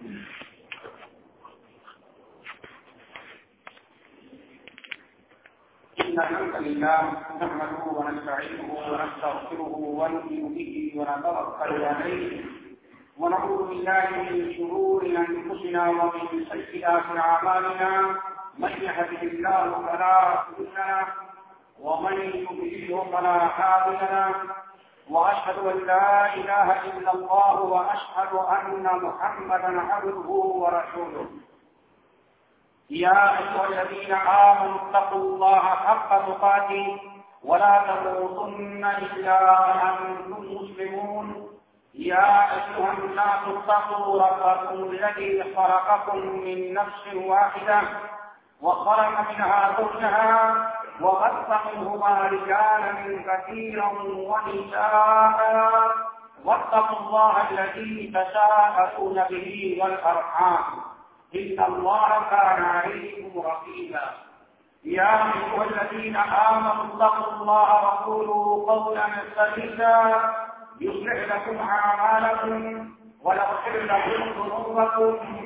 إن الحمد لله نحمده ونستعينه ونستغفره ونؤمن به ونتوكل عليه ونعوذ بالله من شرور أنفسنا ومن سيئات أعمالنا من يهده الله فلا مضل له ومن يضلله فلا هادي له وأشهد أن لا إله إلا الله وأشهد أن محمدا عبده ورسوله. يا أيها الذين آمنوا اتقوا الله حق تقاته ولا تموتن إلا وأنتم مسلمون. يا أيها الناس اتقوا ربكم الذي خلقكم من نفس واحدة وخلق منها زوجها وبث منهما رجالا كثيرا ونساء. واتقوا الله الذي تساءلون به والأرحام. إن الله كان عليكم رقيبا. يا أيها الذين آمنوا اتقوا الله وقولوا قولا سديدا. يصلح لكم أعمالكم ويغفر لكم ذنوبكم.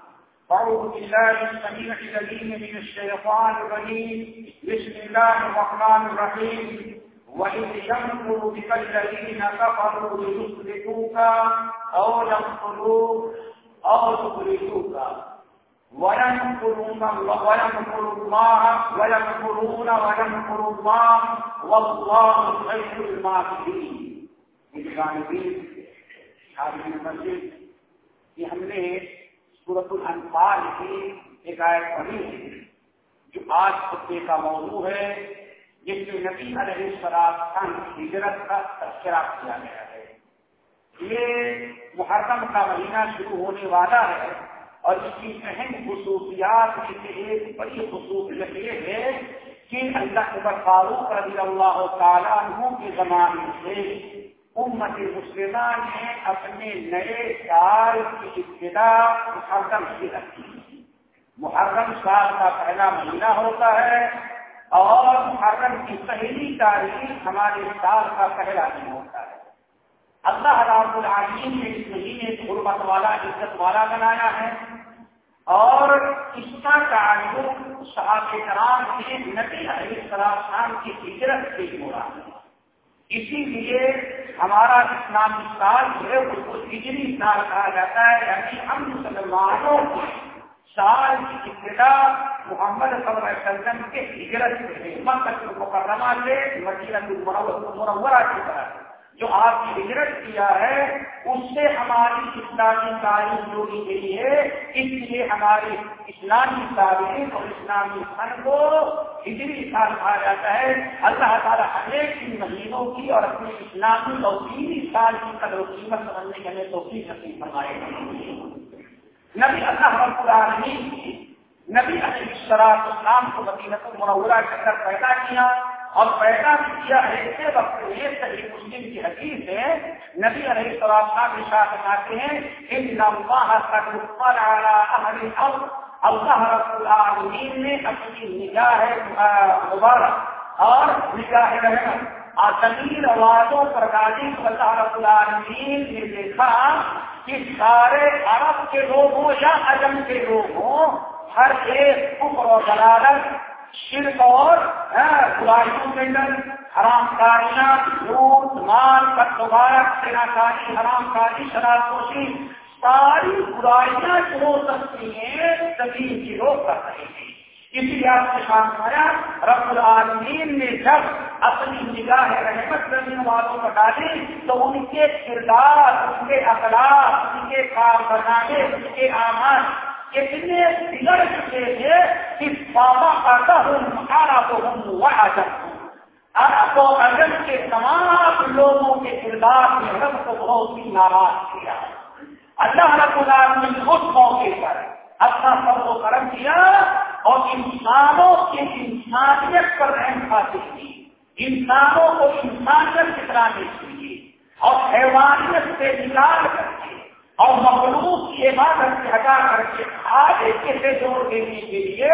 أعوذ بالله السميع العليم من الشيطان الرجيم. بسم الله الرحمن الرحيم. وإذ يمكر بك الذين كفروا ليثبتوك أو يقتلوك أو يخرجوك. ويمكرون ويمكر الله ويمكرون ويمكر الله. والله خير الماكرين. الغالبين حاضرین مسجد کہ ہم نے سورت الانفال کی ایک آیت پڑھی ہے، جو آج خطے کا موضوع ہے، جس میں نبی علیہ السلام ہجرت کا تذکرہ کیا گیا ہے۔ یہ محرم کا مہینہ شروع ہونے والا ہے اور اس کی اہم خصوصیات میں سے ایک بڑی خصوصیت یہ ہے کہ اللہ عبر فاروق رضی اللہ تعالیٰ عنہ کے زمانے سے امت مسلمہ نے اپنے نئے سال کی ابتدا محرم سے رکھی محرم سال کا پہلا مہینہ ہوتا ہے اور محرم کی پہلی تاریخ ہمارے سال کا پہلا دن ہوتا ہے۔ اللہ رب العالمین نے اس مہینے غربت والا، عزت والا بنایا ہے اور اس کا تعلق صحاب کرام کے نبی علیہ السلام کی ہجرت سے ہو رہا ہے۔ اسی لیے ہمارا اسلامی سال جو ہے اس کو ہجری سال کہا جاتا ہے یعنی ہم مسلمانوں کو سال کی ابتدا محمد صلی اللہ علیہ وسلم کے ہجرت سے مکہ مکرمہ سے مدینہ مرورہ کی طرح جو آپ کی ہجرت کیا ہے، اس سے ہماری اسلامی تعلیم جوڑی گئی ہے، اس لیے ہماری اسلامی تعلیم اور اسلامی فن کو ہجری سال کہا جاتا ہے۔ اللہ تعالیٰ ہر ایک ان مہینوں کی اور اپنے اسلامی اور دینی سال کی قدر و قیمت سمجھنے کے ہمیں توفیق نصیب فرمائے۔ نبی اللہ رب العالمین کی نبی علیہ السلام اسلام کو مدینہ منورہ کے اندر پیدا کیا۔ اور پیدا بھی کیا ایسے وقت میں صحیح مسلم کی حدیث ہے، نبی علیہ السلام صاحب اشاعت بتاتے ہیں، ان لمبا اللہ اللہ رب العالمین نے اپنی نگاہ مبارک اور نگاہ رحمت آسمین آوازوں پر ڈالی تو اللہ رب العالمین نے دیکھا کہ سارے عرب کے لوگ ہوں یا عجم کے لوگ ہوں، ہر ایک کفر و دلالت شرک اور برائیوں کے اندر حرام کاریاں لوٹ، مال کٹوار سینا کاری حرام کاری شراب کوشی ساری برائیاں جو ہو سکتی ہیں سبھی کی روک کر رہے ہیں۔ اسی لیے آپ نے کام رب العالمین نے جب اپنی نگاہ رحمت کرنے والوں کو ڈالی تو ان کے کردار، ان کے اخلاق، ان کے کام بنانے ان کے آمان اتنے بگڑ چکے تھے کہ بابا آتا ہوں آرا تو ہوں وہ آجم ہوں عرب و عجم کے تمام لوگوں کے کردار نے رب کو بہت ہی ناراض کیا۔ اللہ رب العالمین اس موقع پر اپنا سب کو کرم کیا اور انسانوں کی انسانیت پر رحم خاطر کی۔ انسانوں کو انسانیت سکھلانے کے لیے اور حیوانیت سے نکال کر کے اور مخلوق کی عبادت سے ہٹا کر کے آج ایک سے جوڑ دینے کے لیے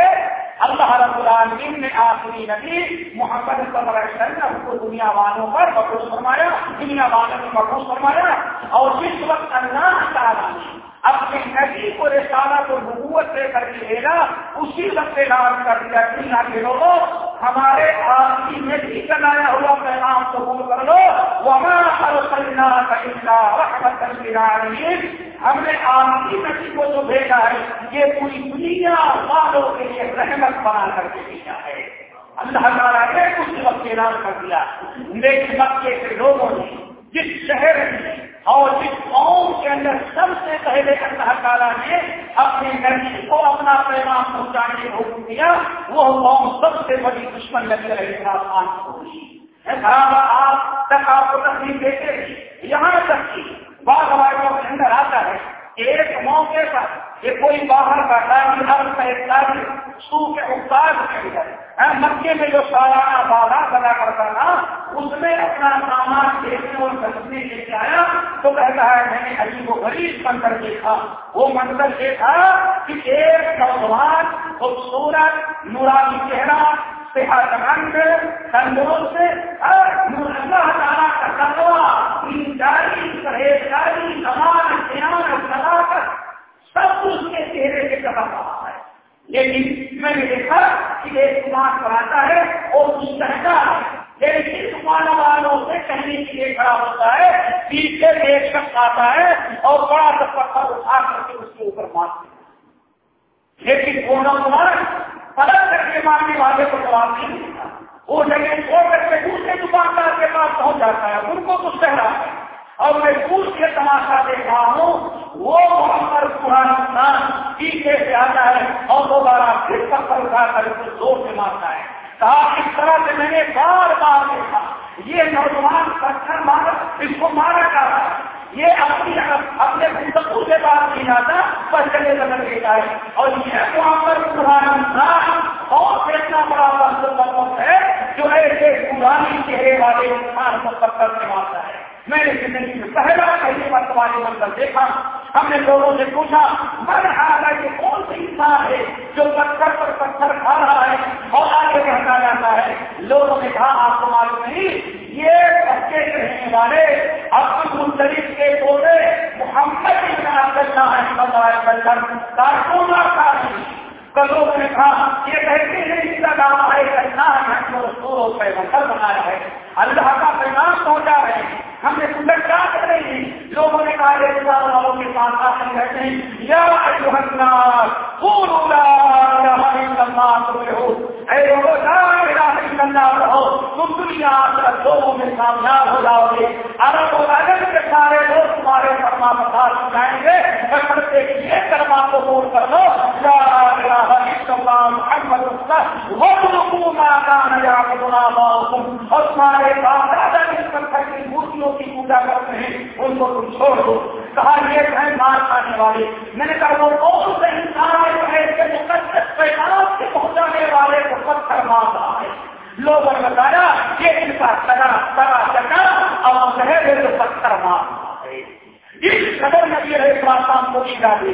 اللہ رب العالمین نے آخری نبی محمد صلی اللہ علیہ وسلم کو دنیا والوں پر مقروض فرمایا، دنیا والوں میں مقروض فرمایا اور جس وقت اللہ تعالیٰ نے اپنے نبی کو رسالہ کو نبوت دے کر کے دے گا اسی وقت اعلان کر دیا دنیا کے لوگوں، ہمارے آدمی میں بھی چلایا ہوا پیغام قبول کر لو، وما ارسلنا الا رحمتا ہم نے آدمی نبی کو جو بھیجا ہے، یہ پوری دنیا والوں کے لیے رحمت بنا کر کے بھیجا ہے۔ اللہ تعالیٰ نے اسی وقت اعلان کر دیا، لیکن مکے کے لوگوں نے جس شہر میں اور جس قوم کے اندر سب سے پہلے اللہ تعالیٰ نے اپنے نبی کو اپنا پیغام پہنچانے کا حکم دیا، وہ قوم سب سے بڑی دشمن لگ رہے آسمان ہوگی آپ تک آپ کو تکلیف دیتے یہاں تک کہ بعض ہمارے کے اندر آتا ہے ایک موقع پر یہ کوئی باہر کا تاجر ہر کا ایک تاجر سو کے اقدار کے اندر ہاں، مکے میں جو سالانہ بازار بنا کرتا تھا اس میں اپنا سامان دیکھنے اور خریدنے لے کے آیا تو کہتا ہے، میں نے عجیب و غریب منظر دیکھا۔ وہ منظر دیکھا کہ ایک نوجوان خوبصورت نورانی چہرہ صحت مند تندرست اللہ تعالیٰ کا تقوا ایمانداری پرہیزگاری سمان دھیان صداقت سب اس کے چہرے سے کہا رہا ہے۔ لیکن میں نے دیکھا کہ ایک دکان پر آتا ہے اور اس کہتا ہے۔ یعنی لیکن دکان والوں سے کہنے کے لیے کھڑا ہوتا ہے، پیچھے ایک شخص آتا ہے اور بڑا سا پتھر اٹھا کر کے اس کے اوپر مارتے لیکن وہ نوجوان پلٹ کر کے مارنے والے کو جواب نہیں دیتا۔ وہ جگہ چھوڑ کر کے دوسرے دکاندار کے پاس پہنچ جاتا ہے۔ ان کو کچھ کہہ رہا ہے۔ اور میں پوچھ کے تماشا دیکھ رہا ہوں، وہ محمد قرآن انسان پیچھے سے آتا ہے اور دوبارہ پھر پتھر اٹھا کر اس کو زور سے مارتا ہے۔ کہا، اس طرح سے میں نے بار بار دیکھا، یہ نوجوان پتھر مارا اس کو مارا جا رہا ہے۔ یہ اپنی اپنے گفتگو سے بات نہیں آتا پر چلے بدل دیتا ہے اور یہ محمد قرآن انسان اور اتنا بڑا وقت ہے، جو ایسے پرانی چہرے والے انسان کو پتھر سے مارتا ہے۔ میں نے زندگی میں پہلا پہلی بار تمہارے منظر دیکھا۔ ہم نے لوگوں سے پوچھا، من آ رہا ہے کون سی انسان ہے جو پتھر پر پتھر کھا رہا ہے اور آگے بڑھتا جاتا ہے؟ لوگوں نے کہا، آپ کو معلوم نہیں، یہ بچے رہنے والے، عبد الطریف کے پودے محمد عبداللہ ہے کارکون کا لوگوں نے کہا، یہ کہتے ہیں اس کا دعویٰ ہے اللہ نے ہم کو پیغمبر بنایا ہے۔ اللہ کا پیغام پہنچا رہے ہیں ہم نے سندر کیا کر رہے ہیں۔ لوگوں نے کہا، یہ والوں کے پاس آ کر کہتے ہیں، یا رہو۔ تم دنیا لوگوں میں کامیاب ہو جاؤ گے۔ ارب و اگر کے سارے لوگ تمہارے کرما پسار سکھائیں گے۔ یہ کرما کو بول کر لو۔ یا دو محمد اور تمہارے باپ دادا جس پتھر کی مورتیوں کی پوجا کرتے ہیں ان کو تم چھوڑ دو کہا یہ مار کھانے والے میں نے کہا وہ کون سے انسان ہے کہ مقدس پیغام سے پہنچانے والے کو پتھر مار رہا ہے لوگوں نے بتایا یہ ان کا چکا اور شہر ہے تو پتھر مار رہا ہے اس قدر نبی کو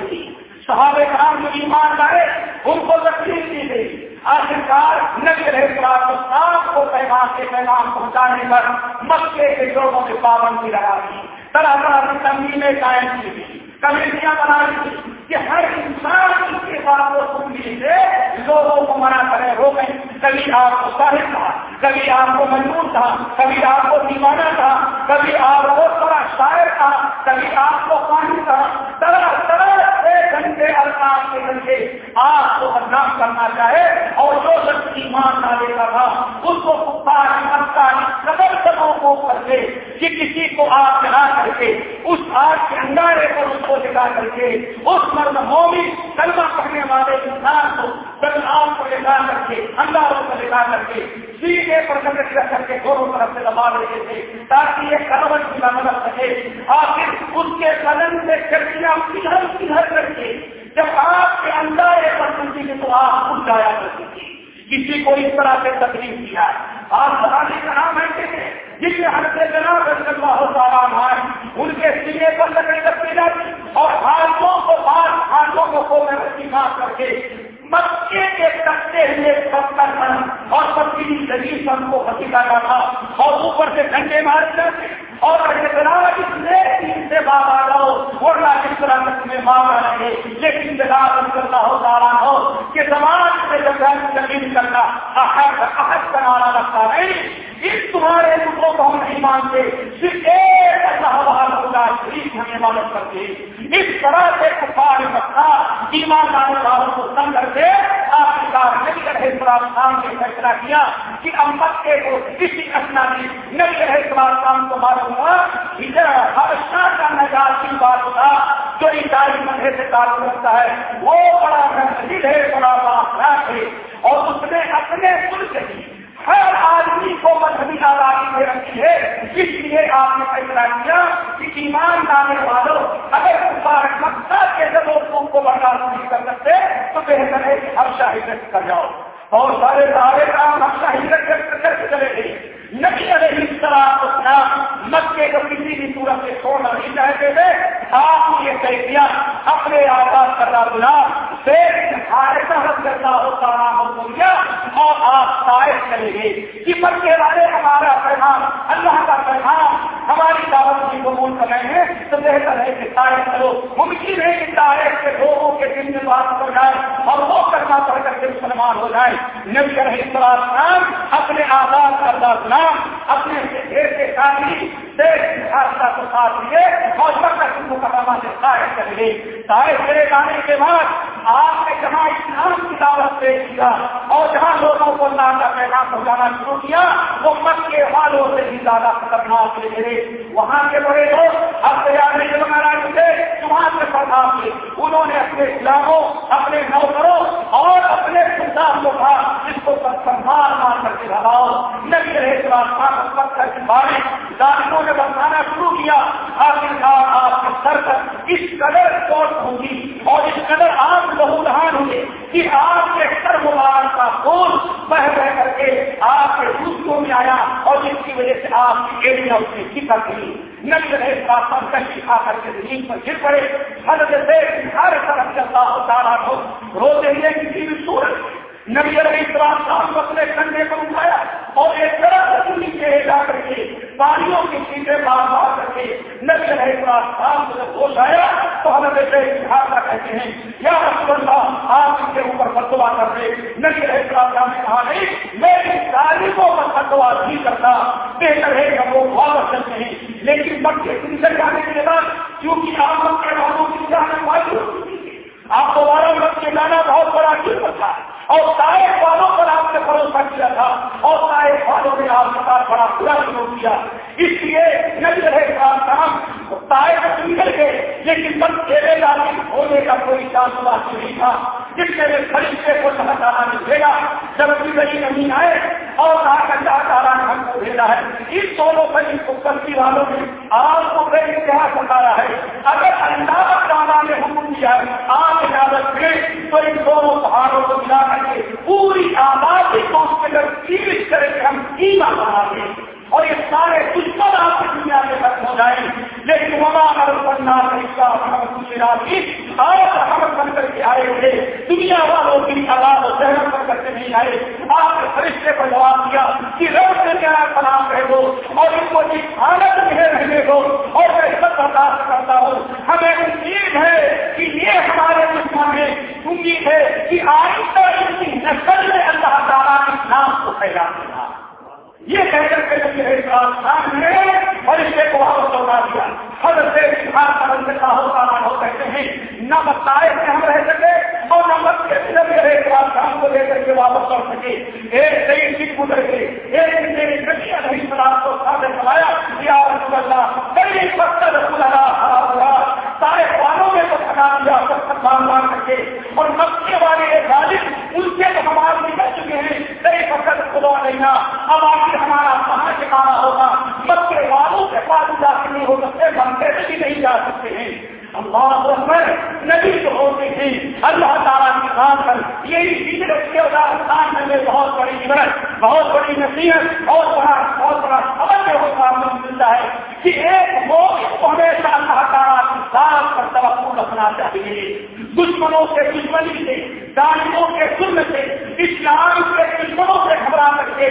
کی صحابہ کرام جو ایمان لائے، ان کو تکلیف دی گئی۔ آخرکار نبی رہے صاحب کو پیغام کے پیغام پہنچانے پر مکے کے لوگوں نے پابندی لگا دی طرح طرح کی تنظیمیں قائم کی گئی۔ کمیٹیاں بنائی تھی کہ ہر انسان اس کے بات کو سننے سے لوگوں کو منع کرے روکیں کبھی آپ کو صاحب تھا، کبھی آپ کو منظور تھا، کبھی آپ کو دیوانہ تھا، کبھی آپ کو بڑا شاعر تھا کبھی آپ کو پانی تھا طرح طرح سے گھنٹے کے گھنٹے آپ کو بدنام کرنا چاہے اور جو شخص ایمان نہ لے کا تھا اس کو پکار قدر سبوں کو کر کے کہ کسی کو آپ جلا کر کے اس آگ کے انگارے پر اس کو جگا کر کے اس مرد مومن کلمہ پڑھنے والے انسان کو بدنام کو لگا کر کے انگاروں کو لگا کر کے سیدھے پر کمٹ رکھ کر کے دونوں طرف سے دبا دیتے تھے تاکہ یہ کروٹ کی مدد سکے آخر اس کے قدم سے چرچیاں کدھر کدھر کر کے جب آپ کے اندر ایک پسندی کی تو آپ خود جایا کرتی تھی کسی کو اس طرح سے تکلیف دیا ہے آپ سہانی کا نام ہے جن میں ہر سے جناب اللہ تعالیٰ ان کے سینے پر لکڑی رکھی جاتی اور ہاتھوں کو بات ہاتھوں کو کو میں رسی کر کے مکے کے کٹتے ہوئے پتھر پر اور پتلی شریف پر کو پتی کا تھا اور اوپر سے ڈنڈے مارے جاتے اور جناب اس نے سے بات آ جاؤ، ورنہ کس طرح تک میں مارا رہے لیکن جناب کرنا ہو سارا ہو کہ سماج سے جب زمین کرنا احد احد بنانا رکھتا نہیں۔ اس تمہارے لوگوں کو ہم نہیں مانتے۔ صرف ایک اللہ بہار ہوگا شریف ہمیں مدد کرتے اس طرح سے کفار مکہ ایماندار والوں کو تنگ کر کے آپ نبی رہے سلام خان نے فیصلہ کیا کہ ہم مکے کو کسی گھٹنا میں نبی رہے سلام خان کو معلوم ہوا۔ ہر شاہ کا نجات کی بات ہوتا جو عیسائی مندر سے تعلق رکھتا ہے، وہ بڑا محدود ہے، بڑا بڑا ہے۔ اور اس نے اپنے ملک کی ہر آدمی کو مذہبی آزادی میں رکھی ہے اس لیے آپ نے فیصلہ کیا کہ ایمان لانے والوں اگر مکہ کے لوگوں کو برداشت نہیں کر سکتے، تو بہتر ہے کہ ہر شاہی کر جاؤ۔ اور سارے سارے کام ہر شاہی کر کے چلے گئے۔ نبی علیہ السلام مکے کو کسی بھی صورت سے چھوڑنا نہیں چاہتے تھے۔ آپ نے یہ طے کیا، اپنے آزاد کرنا بلا پھر کرنا ہوتا نام ہو گیا اور آپ شاید کریں گے کہ مکے والے ہمارا پیغام اللہ کا پیغام ہماری دعوت کی قبول کر رہے ہیں، تو بہتر ہے کہ شاید کرو۔ ممکن ہے کہ شاید کے لوگوں کے دن میں بات ہو جائے اور وہ کرنا پڑ کر کے مسلمان ہو جائے۔ نبی علیہ السلام اپنے آزاد کردہ سنا اپنے سے شادی کو ساتھ لیے اور مقدمہ سے شاید کر لیے شاید کرے جانے کے بعد آپ نے جہاں اسلام کی دعوت پیش کیا اور جہاں لوگوں کو اللہ کا پیغام پہنچانا شروع کیا، وہ مکے والوں سے بھی زیادہ خطرناک لے گئے وہاں کے بڑے لوگ اب تیار نہیں بنا تھے وہاں سے پڑھا تھے۔ انہوں نے اپنے اسلاموں، اپنے نوکروں اور اپنے سلطان کو کہا جس کو سنبھال مار کر کے لگاؤ۔ نہیں رہے پتھر کے بارے ظالموں نے بتانا شروع کیا۔ آخرکار آپ کے سر پر اس قدر چوٹ ہوگی اور اس قدر آپ لہو لہان ہوئے کہ آپ کے سر مبارک کا خون بہ بہ کر کے آپ کے دوسروں میں آیا اور جس کی وجہ سے آپ کی ایڑیاں اس میں جکر گئی نبی رہے راستا کشی کھا کر کے زمین پر گر پڑے۔ حضرت سے ہر طرف سے اللہ تعالیٰ کو روتے ہوئے کسی بھی صورت۔ نبی علیہ السلام صاحب اپنے کنڈے پر اٹھایا اور ایک طرح سے نیچے جا کر کے پانیوں کی چیزیں بار بار کر کے نبی علیہ السلام صاحب کو جب ہوش آیا تو ہمیں بیٹے دیکھے کا کہتے ہیں، یا رسول اللہ، آپ ان کے اوپر فتوا کر دے، نبی علیہ السلام نے کہا، نہیں میں ان تعلیموں پر فتوا نہیں کرتا، بہتر ہے کہ وہ واپس چلتے ہیں۔ لیکن مکے سے جانے کے بعد کیونکہ آپ کے والوں کی جانے والی آپ دوبارہ بچے جانا بہت بڑا کیوں تھا اور سارے والوں پر آپ نے بھروسہ کیا تھا اور سارے والوں نے آپ کے ساتھ بڑا برا شروع کیا۔ اس لیے نبی رہے کام سائے کو نکل گئے، لیکن بس کھیلے جانے ہونے کا کوئی چانس بات نہیں تھا۔ جس کے لیے خریدے کو سمجھانا نہیں بھیجا۔ جب ابھی بڑی نہیں آئے اور کہا کہ چارا نے ہم کو بھیجا ہے۔ ان دونوں بڑی کو والوں نے آپ کو بڑے اتہاس بتایا ہے۔ اگر اللہ تعالیٰ نے حکم دیا ہے، آپ اجازت دیں تو ان دونوں پہاڑوں کو ملا کر کے پوری آبادی کو اس کے اندر سیمت کرے کہ ہم قیمت بنا دیں اور یہ سارے دشمن آپ کی دنیا میں ختم ہو جائیں۔ لیکن وہاں اگر بننا طریقہ اور بن کر کے آئے ہوئے۔ دنیا والوں کی آواز اور شہر بن کر کے نہیں آئے۔ آپ نے فرشتے کو جواب دیا کہ روز سے کیا سلام رہے ہو اور ان کو حالت میں رہنے دو اور میں سب برداشت کرتا ہوں۔ ہمیں امید ہے کہ یہ ہمارے دشمن ہے امید ہے کہ آئندہ ان کی نسل میں اللہ تعالیٰ کے نام کو پھیلا دیا یہ کہہ کر کے نے کو واپس لوٹا دیا۔ حضرت سے ہو کہتے ہیں، نہ بتائے ہم رہ سکے اور نہ مت کے صرف میرے کو لے کر کے واپس لوٹ سکے ایک صحیح سکھ گزر گئے ایک میری کٹیا نہیں سلام کو سامنے چلایا یا رسول اللہ کئی وقت رسول اللہ سارے والوں نے تو تھکا دیا سب تک مان مان کر کے اور مکے والے ایک غالب ان سے تو ہمارے نکل چکے ہیں کئی وقت خدا نہیں اب آپ ہمارا کہاں ٹھکانا ہوگا بچے والوں کے پاس داخل نہیں ہو سکتے ہم کیسے بھی نہیں جا سکتے ہیں اللہ اکبر نبی جو ہوتی تھی اللہ تعالیٰ کی خان پر یہی ہجرت کے ادارستان میں بہت بڑی عبرت بہت بڑی نصیحت بہت بڑا بہت بڑا خبر میں وہ کام ملتا ہے کہ ایک وہ ہمیشہ اللہ تعالیٰ کی ساتھ پر توقع رکھنا چاہیے دشمنوں سے دشمنی سے ظالموں کے ظلم سے اسلام کے دشمنوں سے گھبرا کر کے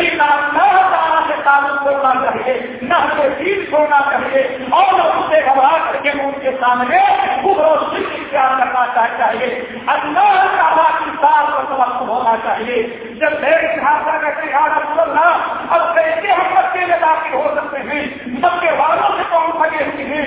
کبھی نہ تعالیٰ سے تعلق چھوڑنا چاہیے، نہ اسے دل چھوڑنا چاہیے۔ اور نہ اسے گھبرا کر کے ان کے سامنے خبر و سکھ اختیار کرنا چاہیے۔ اللہ تعالیٰ کی ساتھ پر توقع ہونا چاہیے۔ جب دیر خاصا کرتے اللہ اب کیسے ہم بچے میں داخل ہو سکتے ہیں۔ مکے والوں سے کون پھگے ہوئے ہیں؟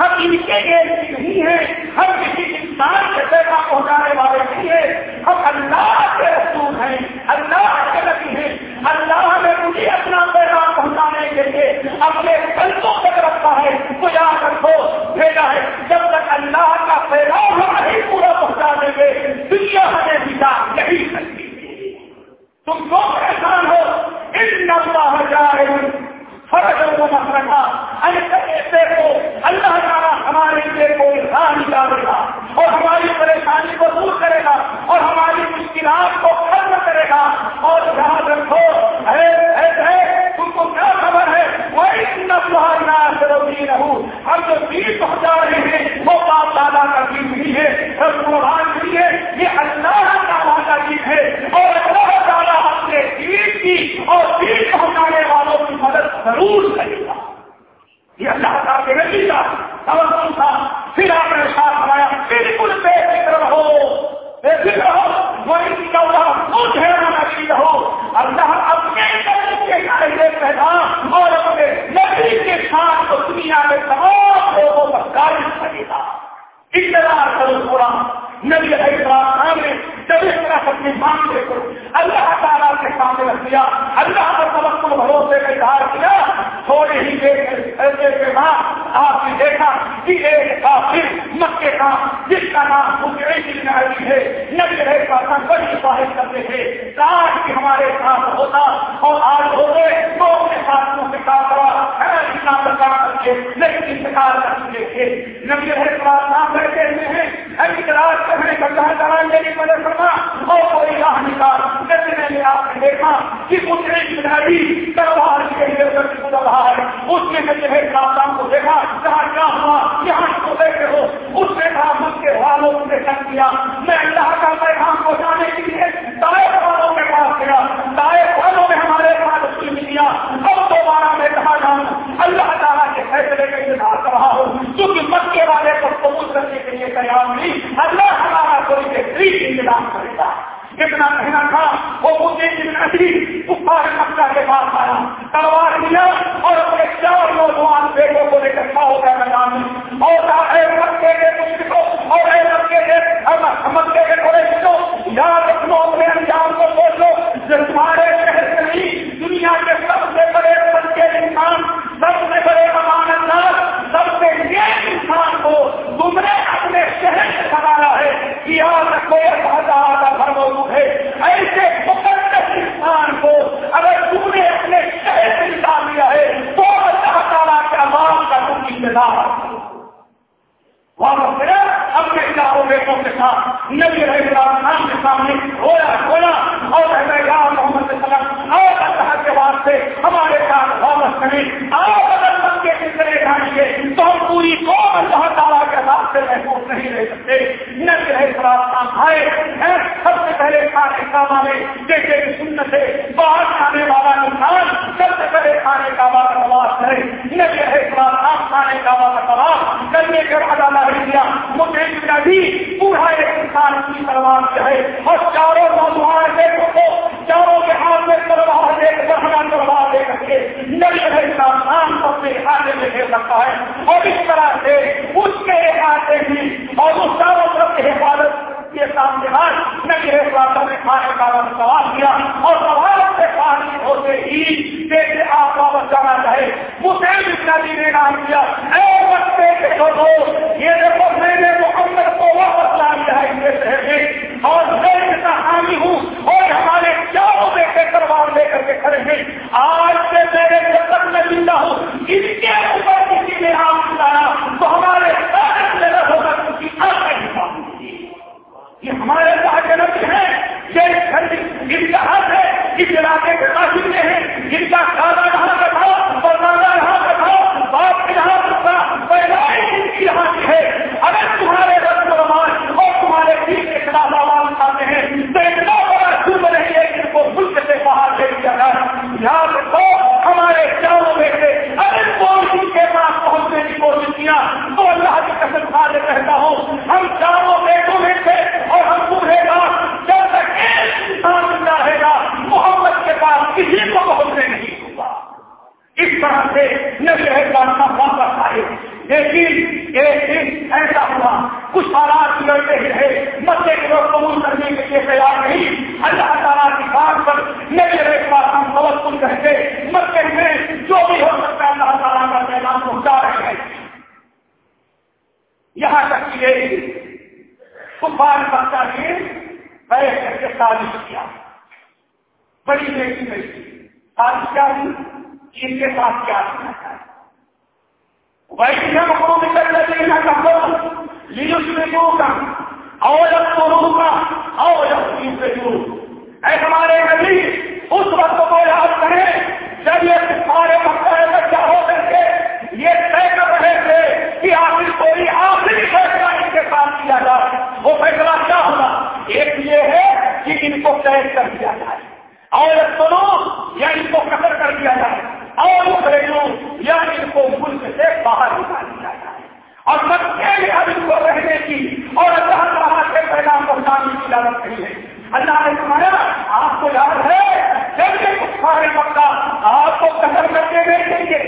ہم ان کے نہیں ہیں ہم کسی انسان کے پیدا پہنچانے والے نہیں ہیں ہم اللہ کے رسول ہیں، اللہ کے نبی ہیں۔ اللہ نے مجھے اپنا پیغام پہنچانے کے لیے اپنے بندوں تک رکھا ہے۔ تو یاد رکھو، بھیجا ہے، جب تک اللہ کا پیغام ہم نہیں پورا پہنچا دیں گے، دنیا ہمیں دکھا نہیں سکتی تم کو پریشان ہو ان اللہ جائے فرق کو مسئلہ ایسے کو اللہ تعالیٰ ہمارے لیے کوئی راہ نکالے گا اور ہماری پریشانی کو دور کرے گا اور ہماری مشکلات کو ختم کرے گا اور جہاں رکھو تم کو کیا خبر ہے وہ اتنا روزی رہوں ہم جو چیز پہنچا رہے ہیں وہ باپ دادا کا چیز نہیں ہے سب قرآن نہیں ہے یہ اللہ تعالیٰ کا چیز ہے اور اللہ تعالیٰ اپنے چیز کی اور چیز پہنچانے والوں کی مدد ضرور کرے گا یہ اللہ تعالیٰ کے نبی کا سمجھ تھا پھر آپ نے ساتھ بنایا بالکل بے فکر رہو بے فکر رہو وہ ان کا خود ہے نبی رہو اللہ اپنے کے قائدے پیدا اور اپنے نبی کے ساتھ کو دنیا میں تمام لوگوں پر قائم کرے گا اقتدار کرو تھوڑا نبی علیہ السلام نے جب اس طرح اپنی مانگ کو اللہ تعالیٰ کے سامنے رکھ دیا اللہ کا توقع بھروسے کا اظہار کیا تھوڑے ہی ایسے کے بعد آپ نے دیکھا کہ ایک کافر مکے کا، جس کا نام خود علی ہے، نبی رہے کا نام بڑی صاحب کرتے تھے کاش کہ ہمارے ساتھ ہوتا اور آج ہوتے تو اپنے ساتھیوں سے کہا کرا اتنا پرکار کر کے لیکن انتقال کر چکے تھے نبی رہے کا نام بیٹھے ہوئے ہیں اعتراض کرنے کا کہا کرا میری مدد کرنا اور کوئی راہ نکال جیسے میں نے آپ نے دیکھا کہ مجھے بنائی تلوار کے لیے گزر رہا ہے، اس میں میں جو ہے کام کو دیکھا کہا کیا ہوا، یہاں کو دیکھے ہو، اس نے کہا، مجھ کے والوں نے کر دیا، میں اللہ کا پیغام پہنچانے کے لیے دائر والوں کے پاس گیا دائر والوں نے ہمارے پاس سن دیا اب دوبارہ میں کہا جاؤں؟ اللہ تعالیٰ کے فیصلے کا انتظار کر رہا ہوں کیونکہ مکے والے کو قبول کرنے کے لیے تیار نہیں، اللہ ہمارا کوئی بہترین انتظام کرے گا کتنا مہینہ تھا، وہ مجھے کفار مکہ کے پاس آیا۔ تلوار لیا اور اپنے چار نوجوان بیٹوں کو لے کر کھا ہوتا ہے میدان میں۔ اور اے مکے کے مشرکوں، اور اے مکے کے مکے کے تھوڑے کو یاد رکھو، اپنے انجام کو سوچو جو تمہارے شہر سے نہیں، دنیا کے سب سے بڑے بچے انسان سب سے بڑے امانت دار سب سے نیک انسان کو تم نے اپنے شہر سے بنایا ہے کہ یاد رکھو ہزار گھر موجود ہے ایسے مقدس انسان کو اگر تم نے اپنے شہر سے نکال لیا ہے تو اللہ تعالیٰ کے عوام کا تم انتظار واپس گیا اپنے چاروں بیٹوں کے ساتھ نبی رہے خان کے سامنے رویا رویا اور محمد وسلم اور اللہ کے واسطے ہمارے ساتھ واپس کریں اور اگر من کے سلسلے جائیں گے تو ہم پوری قوم اللہ تعالیٰ کے ساتھ سے محفوظ نہیں رہ سکتے نبی رہے خان آئے سب سے پہلے کھانے کا مانے جیسے کہ سنت ہے باہر کھانے والا انسان سب سے پہلے کھانے کا والا تلاش کرے نبی رہے خان کھانے کا والا تلاش کرنے کے بعد اللہ دیا مجھے بھی پورا ایک انسان کی تلوار سے ہے۔ اور چاروں نوجوان دیکھو کو چاروں کے ہاتھ میں تلوار دے کر بڑھنا تلوار دے کر کے نبی رہے خان کو اپنے کھانے میں گھیر سکتا ہے۔ اور اس طرح سے اس کے ہاتھے بھی اور اس چاروں طرف کی حفاظت کے سامنے بعد نبی کا سوال کیا اور سوال سے پانی ہوتے ہی جیسے آپ واپس جانا چاہے مجھے بھی نے نام کیا اے بچے کے دو یہ دیکھو میں نے محمد کو واپس لا لیا ہے ان کے شہر میں اور میں اتنا حامی ہوں اور ہمارے چاروں بیٹے دربار لے کر کے کھڑے ہیں آج سے میرے جب تک میں زندہ ہوں ان کے اوپر کسی نے آپ لایا تو ہمارے سارے سے ہوگا کسی آنکھ یہ ہمارے پاس جنم ہیں یہ جن کا حق ہے اس علاقے کے قاصد میں ہیں جن کا کھانا یہاں کا تھا اور راجا یہاں کا تھا باپ یہاں کا تھا پیدائش ان کی یہاں کی ہے اگر تمہارے رسم رواج اور تمہارے دل کے خلاف آواز اٹھاتے ہیں تو اتنا بڑا ظلم نہیں ہے ان کو ملک سے باہر دے دیا جائے یاد رکھو ہمارے چاروں میں سے اگر کوئی ان کے پاس پہنچنے کی کوشش کیا تو اللہ کی قسم کھا کے کہتا ہوں ہم چاروں بیٹوں میں سے اور ہم پورے گا جب تک ایک انسان زندہ رہے گا محمد کے پاس کسی کو پہنچنے نہیں ہوگا اس طرح سے نبی کا واپس آئے لیکن ایک دن ایسا ہوا کچھ حالات بگڑتے ہی رہے مسئلے کے لوگ قبول کرنے کے لیے تیار نہیں۔ اللہ تعالیٰ کی بات پر نبی ایک بات ہم توقل کہتے مسئلے میں جو بھی ہو سکتا ہے اللہ تعالیٰ کا پیغام پہنچا رہے ہیں۔ یہاں تک کہ کفار بچہ نے بیٹھ کر کے سازش کیا۔ بڑی بیٹی بیٹی سازش کیا ان کے ساتھ کیا کرنا چاہے ویسے مکرو نکل جاتے ہیں کہ لیوس میں کا اور جب تو روح کا اور جب تین سے اے ہمارے نبی، اس وقت کو یاد کریں، جب یہ سارے مکہ بچہ ہو کر کے یہ طے کر رہے تھے کہ آخر کوئی آخری فیصلہ ان کے ساتھ کیا جائے۔ وہ فیصلہ کیا ہوگا؟ ایک یہ ہے کہ ان کو قید کر دیا جائے۔ اور سنو یا ان کو قتل کر دیا جائے۔ اور یا ان کو ملک سے باہر نکال دیا جائے۔ اور سب کے لیے اب ان کو رہنے کی اور اللہ تعالیٰ کے پیغام پہنچانے کی اجازت نہیں ہے۔ اللہ نے سمایا آپ کو یاد ہے، جب یہ کچھ سارے مکہ آپ کو قدر کر کے بیچیں گے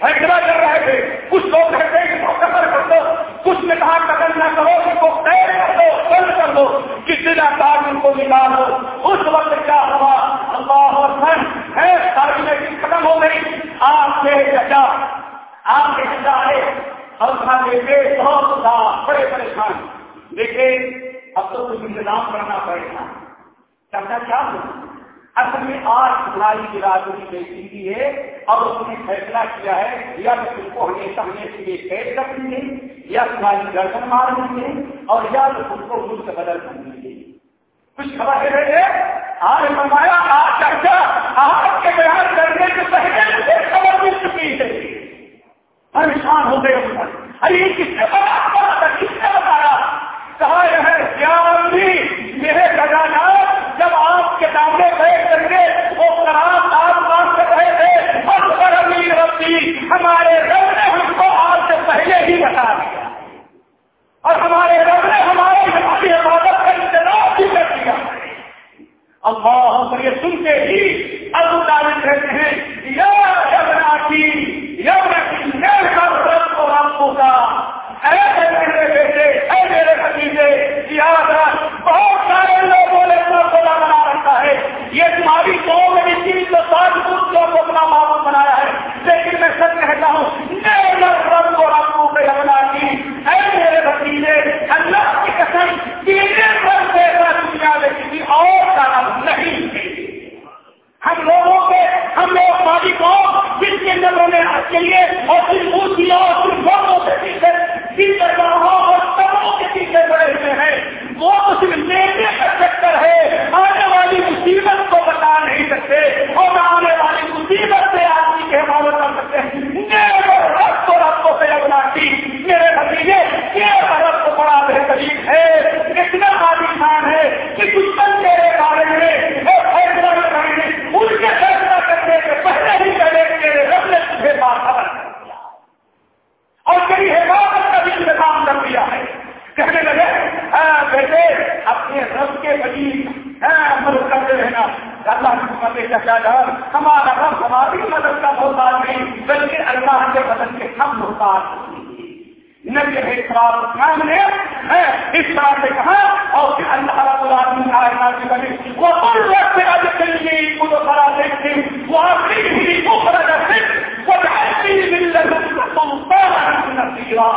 فیصلہ کر رہے تھے کچھ لوگ کہتے ہیں کہ قتل کر دو کچھ نے کہا قتل نہ کرو ان کو قید کر دو بند کر دو کسی نہ کار ان کو نکالو اس وقت کیا ہوا اللہ اکبر ہے ساری میں ختم ہو گئی آپ کے چچا آپ کے چچا آئے اور کہا بیٹے بہت تھا بڑے پریشان دیکھے اب تو کچھ انتظام کرنا پڑے گا چچا کیا ہو اصل میں آج تمہاری برادری بیٹی کی ہے اور اس نے فیصلہ کیا ہے یا تو تم کو ہمیشہ ہمیشہ کے لیے قید رکھیں گے، یا تمہاری گردن مار دیں گے اور یا تو تم کو ملک بدل کر دیں گے۔ کچھ خبر ہے رہے آج فرمایا، آج چرچا آپ کے بیان کرنے سے پہلے مجھے خبر مل چکی ہے۔ پریشان ہو گئے ارے کس نے بتا کس نے بتایا کہا جی، یہ ہے میرے خزانہ۔ جب آپ کے سامنے بیٹھ کر کے وہ خراب آپ بات کر رہے تھے اور کرمی ہمارے رب نے ہم کو آج سے پہلے ہی بتا دیا۔ اور ہمارے رب نے ہمارے ہماری عبادت کا انتظام بھی کر دیا۔ اللہ ہم یہ سنتے ہی ابو طالب کہتے ہیں یا یمنا کی یمنا کی نیل کا رب کو آپ کا اے میرے بیٹے اے میرے بتیجے یاد رکھ بہت سارے لوگوں نے اپنا خدا بنا رکھا ہے یہ تمہاری قوم میں چیز کو سات دوسروں کو اپنا معمول بنایا ہے لیکن میں سچ کہتا ہوں نیل رب کو آپ کو یمنا کی اے میرے بتیجے اللہ کی قسم تیرے پر سے دنیا میں کسی اور کا رب نہیں ہے ہم لوگوں کے ہم لوگ ہماری قوم جس کے نظروں نے کے لیے اور پھر موتیوں اور پھر لوگوں کے پیچھے سیٹرگاہوں اور سبوں کے پیچھے پڑے ہوئے ہیں وہ تو صرف لینے کا چکر ہے آنے والی مصیبت کو بتا نہیں سکتے اور آنے والی مصیبت سے آدمی کے حوالے کر سکتے ہیں رب کو رب کو سے اگلا کی میرے بھتیجے یہ رب کو بڑا بہترین ہے اتنا عالیشان ہے کہ دشمن میرے بارے میں فیصلہ کریں گے ان کے فیصلہ کرنے سے پہلے ہی پہلے میرے رب نے تجھے باخبر کر دیا اور تیری حفاظت کا بھی انتظام کر دیا ہے کہنے لگے بیٹے اپنے رب کے مجید مدد کرتے رہنا اللہ کی مدد کا شاہجہاں ہمارا رب ہماری مدد کا محتاج نہیں، بلکہ اللہ کے مدد کے ہم محتاج نبی اسلام نے اس طرح سے کہا، اور پھر اللہ رب العالمین آئے کی بنی، وہ کل وقت میرا اج کلی کو کرا دیکھتے وہ اپنی بھی کو کرا جاتے وہ ایسی ملت سلطان نصیرا۔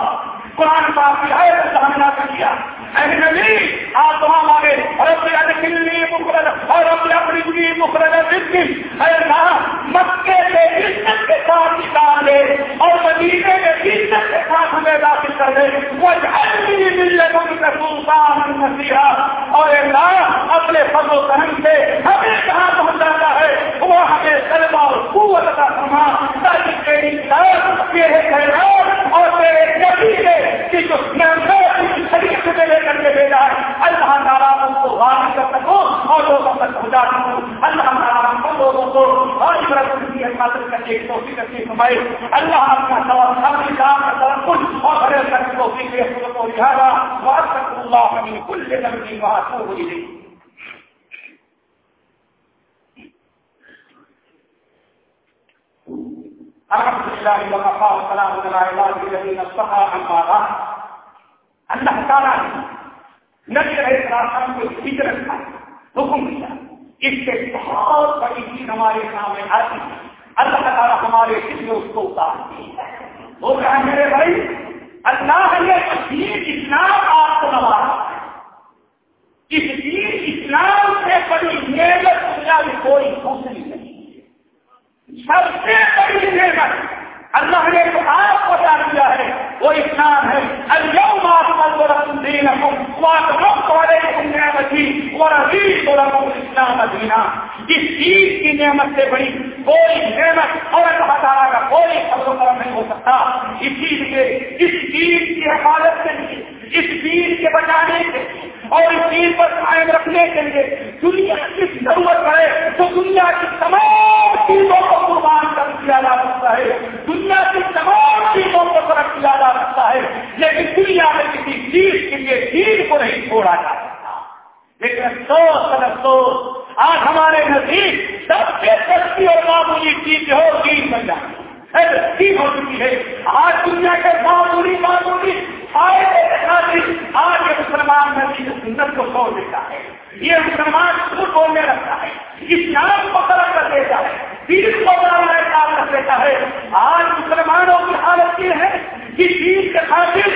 قرآن پاک کی آیت سامنا کر دیا۔ اے نبی، آپ دعا مانگے، رب ادخلنی مخرج، اور رب اخرجنی مخرج رزق اے اللہ، مکے عزت کے ساتھ نکال دے اور مدینے میں عزت کے ساتھ ہمیں داخل کر دے۔ واجعلنی من لدنک سلطانا نصیرا۔ اور اے اللہ، اپنے فضل و کرم سے ہمیں کہاں پہنچاتا ہے؟ وہ ہمیں سلمہ اور قوت عطا فرما، تاکہ تیری کتاب خیرات اور تیرے نبی کے کہ جو شریف میں لے کر کے بھیجا ہے، اللہ تعالیٰ ان کو غالب کر سکو اور لوگوں تک پہنچا سکوں اللہ تعالیٰ ہم لوگوں کو اور عبرت کی حفاظت کر کے توفیق کرتی سمائے اللہ اپنا سوال اپنی کام کا ترقل اور بڑے کر کے توفیق کے کو لہٰذا واسط اللہ کل نبی واسو ہوئی الحمد لله وكفى وسلام على عباده الذين اصطفى اما بعد. اللہ تعالیٰ نے نبی علیہ السلام کو ہجرت کا حکم دیا اس سے بہت بڑی چیز ہمارے سامنے آتی ہے اللہ تعالیٰ ہمارے دل میں اس کو اتارتی ہے وہ کہا میرے بھائی اللہ نے دین اسلام آپ کو نوازا ہے اس دین اسلام سے بڑی نعمت دنیا میں کوئی دوسری سب سے بڑی نعمت اللہ نے جو آپ کو جان دیا ہے، وہ اسلام ہے، اليوم اکمل لكم دينكم واتممت عليكم نعمتي، ورضيت لكم الاسلام چیز کی نعمت سے بڑی، کوئی نعمت اور اللہ تعالیٰ کا کوئی فضل و کرم نہیں ہو سکتا۔ اسی لیے اس چیز کی حفاظت کے لیے، اس چیز کے بچانے کے اور اس چیز پر قائم رکھنے کے لیے دنیا کی ضرورت پڑے تو دنیا کی تمام چیزوں کو قربان کر دیا جا سکتا ہے دنیا کی تمام چیزوں کو فرق کیا جا سکتا ہے لیکن دنیا میں کسی چیز کے لیے چیز کو نہیں چھوڑا جا سکتا۔ لیکن افسوس سر افسوس، آج ہمارے نزدیک سب سے سستی اور معمولی چیز ہو دین بن جاتی ہو چکی ہے۔ آج دنیا کے معمولی معمولی آج یہ مسلمان نبی سنت کو چھوڑ دیتا ہے۔ یہ مسلمان خود بولنے لگتا ہے۔ اسلام کو طرف کر دیتا ہے۔ دین کو بڑھانا کام کر دیتا ہے۔ آج مسلمانوں کی حالت یہ ہے کہ دین کے خاطر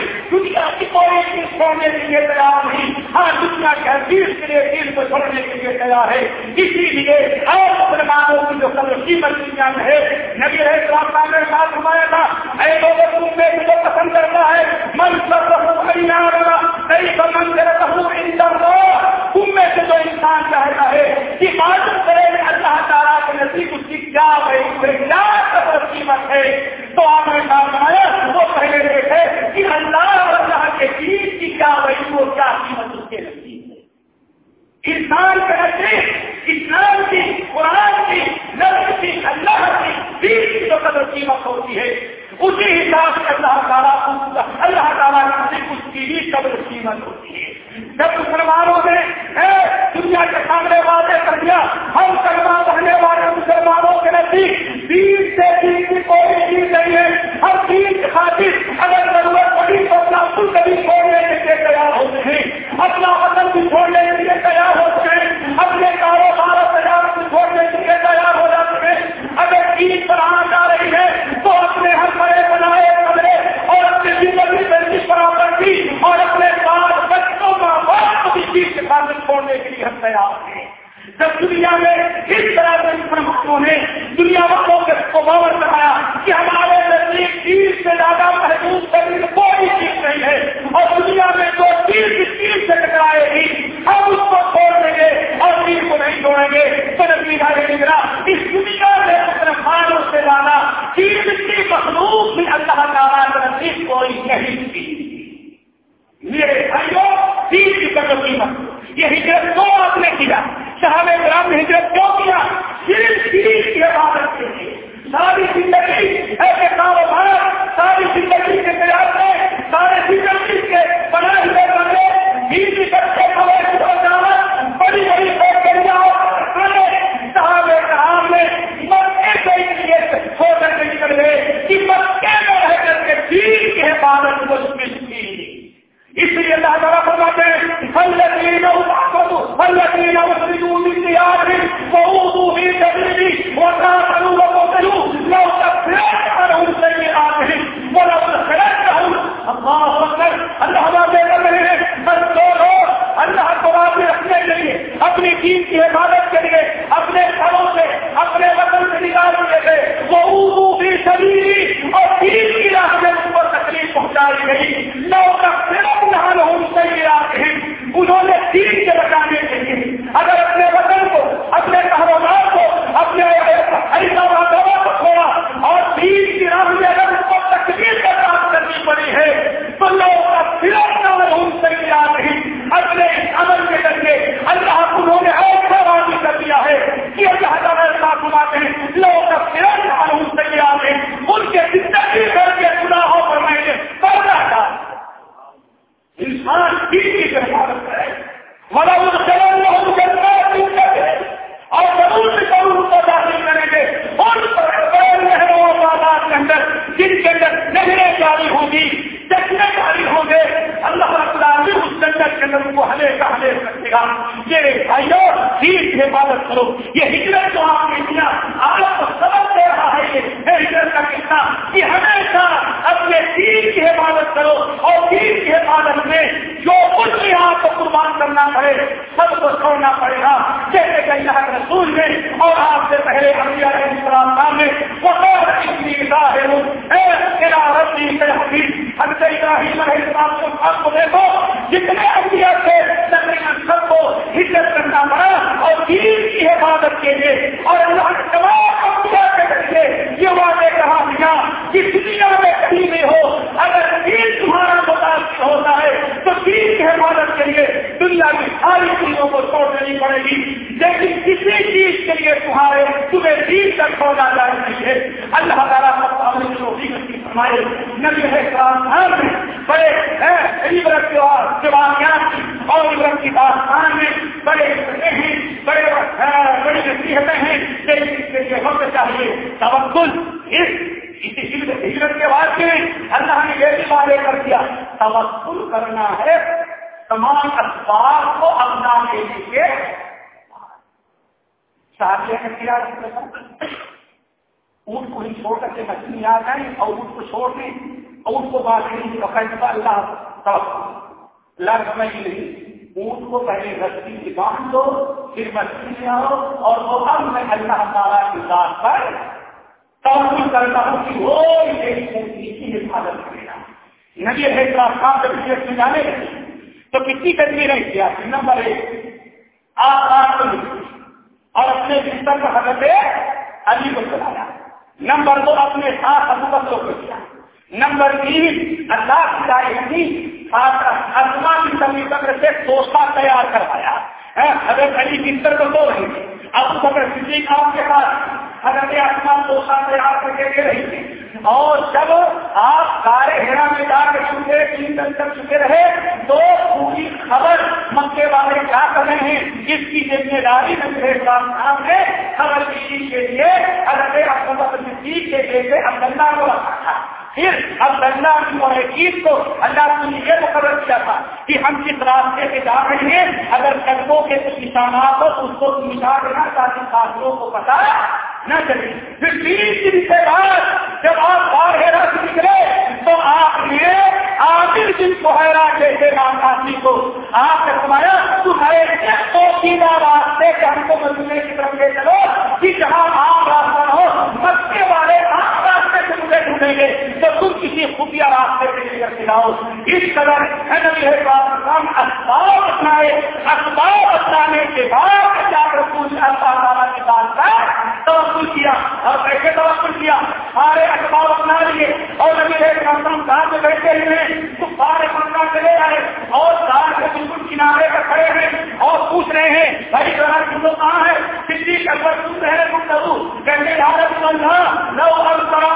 کی کوئی چیز چھوڑنے کے لیے تیار نہیں ہاں دنیا کے حدیث کے لیے دین کو چھوڑنے کے لیے تیار ہے اسی لیے اور مسلمانوں کی جو کل قیمت دنیا میں ہے، نبی رہے تو نے ساتھ گھمایا تھا اے لوگوں، تم میں جو پسند کرتا ہے، من سب کئی من سے کرتا ہوں تم میں سے جو انسان چاہتا ہے کہ معلوم کرے۔ اللہ تعالیٰ کے نزدیک اس کی کیا ہے کیا قیمت ہے۔ تو آپ نے کام بنایا، وہ پہلے دیکھے کہ اللہ اور اللہ کے چیز کی کیا وہی وہ کیا قیمت اس کے نزدیک ہے؟ انسان کے نزدیک اسلام کی، قرآن کی نظر کی، اللہ کی، دین کی جو قدر قیمت ہوتی ہے، اسی حساب سے اللہ تعالیٰ اللہ تعالیٰ کے نزدیک اس کی بھی قدر قیمت ہوتی ہے۔ جب مسلمانوں نے دنیا کے سامنے واضح کر دیا، ہم کرنا رہنے والے مسلمانوں کے نزدیک دین سے دین کی کوئی چیز نہیں ہے۔ ہر دین کی خاطر اگر ضرورت پڑی تو اپنا خود کبھی چھوڑنے تیار ہوتے ہیں اپنا وطن بھی چھوڑنے کے لیے تیار ہوتے ہیں اپنے کاروبار تجارت چھوڑنے کے لیے تیار ہو جاتے ہیں اگر دین پر آنا جا رہی ہے تو اپنے ہر بڑے بنائے کمرے اور اپنی زندگی میں برابر کی اور اپنے بال بچوں کا چیز کے ساتھ چھوڑنے کے لیے ہم تیار ہیں۔ جب دنیا میں اس طرح سے مسلمانوں نے دنیا والوں کے کو باور کرایا کہ ہمارے نزدیک چیز سے زیادہ محدود کرنے کے لیے اور اللہ نے تمام انبیاء کے ذریعے یہ وعدے کہا دیا کہ دنیا میں کہیں بھی ہو، اگر دین تمہارا متاثر ہوتا ہے، تو دین کی حفاظت کے لیے دنیا کی ساری چیزوں کو چھوڑ دینی پڑے گی۔ لیکن کسی چیز کے لیے تمہارے، تمہیں دین تک چھوڑنا جائے نہیں ہے۔ اللہ تعالیٰ اپنی چوبی فرمائے۔ نبی ہے ہاں بڑے عبرت کے واقعات اور عبرت کی داستان میں بڑے ہیں بڑے بڑی نصیحتیں ہیں کے لیے وقت چاہیے توکل اس ہجرت کے واقعے میں اللہ نے یہ بھی وعدے کر دیا توکل کرنا ہے تمام اخبار کو اپنا کے لیے کیا اونٹ کو ہی چھوڑ کر کے مچھلی آ جائیں اور اونٹ کو چھوڑ دیں، اور اس کو بات نہیں پکڑ اللہ اللہ سمجھ نہیں، اونٹ کو پہلے رسی کی باندھ دو، پھر مچھلی لے آؤ، اور وہ اب میں اللہ تعالیٰ کی ذات پر توقع کرتا ہوں کہ وہ کی حفاظت کرے گا۔ نبی ہے خان جب میں جانے لگے، تو کتنی کرنی رہی کیا نمبر ایک آپ اور اپنے بستر کا حضرت علی کو چلایا نمبر دو اپنے ساتھ ابو کو کیا نمبر تین، اللہ کی دائیں ازما کی کمی قبر سے دوستہ تیار کروایا۔ حضرت علی بستر کو دو رہی تھے ابو بکر صدیق آپ کے پاس حضرت آسمان دوستہ تیار کر کے دے رہی تھی۔ اور جب آپ سارے ہیرا میں جا کر چکے تین دن تک چکے رہے، تو پوری خبر مکے والے کیا کر رہے ہیں؟ اس کی ذمہ داری میں صاحب نے خبر کسی کے لیے حضرت احمد صدیق کے جیسے عبداللہ کو رکھا تھا۔ پھر اب اللہ کی اور کو اللہ نے یہ مقرر کیا تھا کہ ہم جس راستے سے جا رہے ہیں؟ اگر سڑکوں کے کچھ نشانات ہو تو اس کو مٹا دینا تاکہ ساتھیوں کو پتا نہ چلے۔ پھر تین دن کے بعد جب آپ باہر نکلے تو آپ نے آخر دن کو جیسے رام آدمی کو آپ نے سمایا تمہارے تو سیدھا راستے سے ہم کو مدنے کی طرف لے چلو، کہ جہاں عام راستہ ہو، مکے والے عام راستے گے تو تم کسی خفیہ راستے پہ لے کر کھلاؤ اس قدر نبی ہے کام اخبار اپنائے، اخبار اپنانے کے بعد کیا رسول اللہ تعالیٰ کے بات کا توقل کیا، اور کیسے توقل کیا؟ سارے اخبار اپنا لیے۔ اور نبی ہے کام کہاں سے بیٹھے ہوئے ہیں تو سارے پنکھا چلے آئے، اور سارے کے بالکل کنارے پر کھڑے ہیں، اور پوچھ رہے ہیں، بھائی ذرا تم لوگ کہاں ہے کسی اکبر تم رہے تم کرو لو اب کرا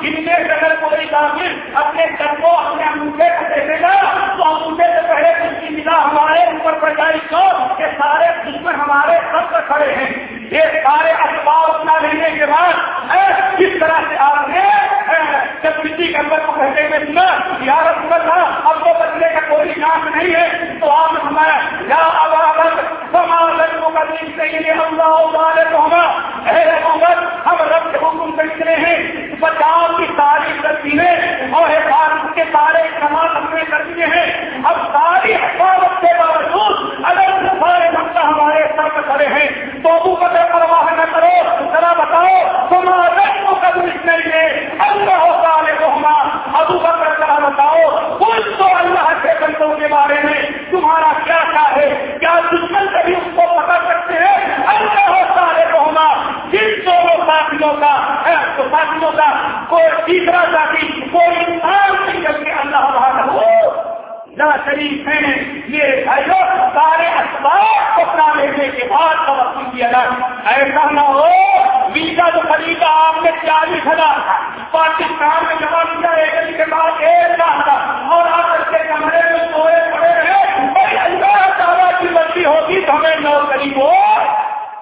ان میں اگر کوئی کافر اپنے سر کو اپنے انگوٹھے کو دے دے گا، تو انگوٹھے سے پہلے اس کی نگاہ ہمارے اوپر پڑ جائے کہ سارے دشمن ہمارے سب پر کھڑے ہیں۔ یہ سارے اخبار اپنا لینے کے بعد کس طرح سے آپ نے جب کسی کمبر کو کہتے ہوئے سنا یا رسول اللہ، اب تو بچنے کا کوئی چانس نہیں ہے، تو آپ نے ہمارا یا اب سماجن کو کرنے سے یہ اللہ تو ہم ہم رب کے حکم بیچ رہے ہیں، بچاؤ کی ساری تصویریں اور حفاظت کے سارے اقدامات ہم نے کر دیے ہیں۔ اب ساری حفاظت کے باوجود اگر سارے بچہ ہمارے سر پہ کھڑے ہیں تو ابو بکر پرواہ نہ کرو ذرا بتاؤ تمہارے کو قدر نہیں ہے اللہ ہوتا ہے تو ابو بکر ذرا بتاؤ کچھ تو اللہ کے بندوں کے بارے میں تمہارا کیا کیا ہے؟ کیا دشمن کبھی اس کو پکڑ سکتے ہیں؟ اللہ ہوتا ہے تو ہمارا جن دونوں ساتھیوں کا تو ساتھیوں کا کوئی تیسرا ساتھی، کوئی انسان نہیں کر کے اللہ بہت ہو نہ شریف ہیں۔ یہ بھائیوں سارے اسباب کو اپنا لینے کے بعد توقع کیا جائے۔ ایسا نہ ہو ویزا جو خریدا آپ نے چالیس ہزار تھا پاکستان میں جمع کیا ایک دن کے بعد ایک لاکھ تھا اور آپ کے کمرے میں سوئے پڑے رہے۔ اللہ تعالیٰ کی مرضی ہوگی تو ہمیں نوکری کو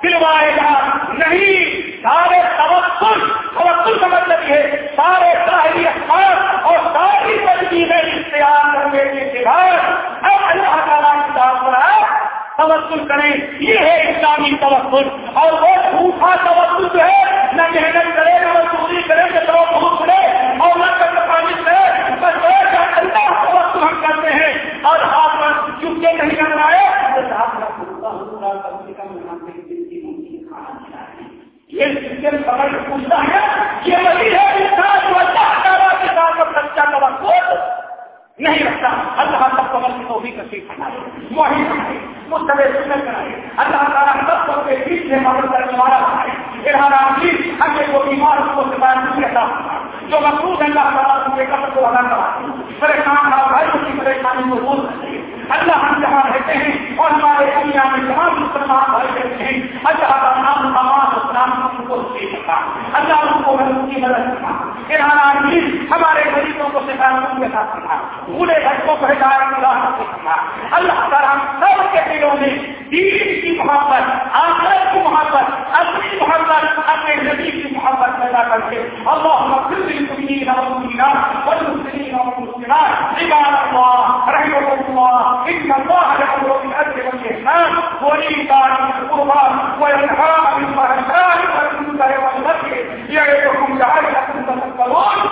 دلوائے گا۔ نہیں، سارے توکل توکل کا مطلب یہ سارے ظاہری اخبار اور ساری تجویزیں اختیار کرنے کے بعد اب اللہ تعالیٰ کی طرف توکل کریں۔ یہ ہے اسلامی توکل اور وہ جھوٹا توکل جو ہے نہ محنت کرے نہ مزدوری کرے نہ تو بہت کرے اور نہ کر پانی کرے بس اللہ توکل ہم کرتے ہیں اور ہاتھ پر چپکے نہیں کرنا ہے یہ سسٹم سمجھ پوچھتا ہے یہ وہی ہے انسان جو اللہ تعالیٰ کے ساتھ سچا توقع نہیں رکھتا۔ اللہ تب قبل کی تو بھی کسی وہی مستقبل سنت کرائے اللہ تعالیٰ سب کو کے بیچ سے مدد کرنے والا بنائے۔ ارحان ہمیں وہ بیمار اس کو سفارش نہیں رہتا جو مقصود ہے اللہ تعالیٰ کے قبر کو ادا کرا پریشان نہ بھائی اس کی پریشانی کو دور اللہ ہم جہاں رہتے ہیں اور ہمارے دنیا میں جہاں مسلمان بھائی رہتے ہیں۔ اللہ کا نام نماز اسلام ان کو سیکھا اللہ ان کو ان کی مدد کرتا ارحان ہمارے غریبوں کو سفارش کے ساتھ کرنا بوڑھے بچوں کو ہدایت کی سے کرنا اللہ تعالیٰ ہم سب کے دلوں میں دین کی محبت، آخرت کی محبت، اپنی محبت، اپنے نبی کی محبت پیدا کر کے۔ اللہ المسلمين والمسلمات والمسلمين والمسلمات. عباد الله رحمه الله إن الله يأمر بالعدل والإحسان، وإيتاء ذي القربى وينهى عن الفحشاء والمنكر والبغي يعظكم لعلكم تذكرون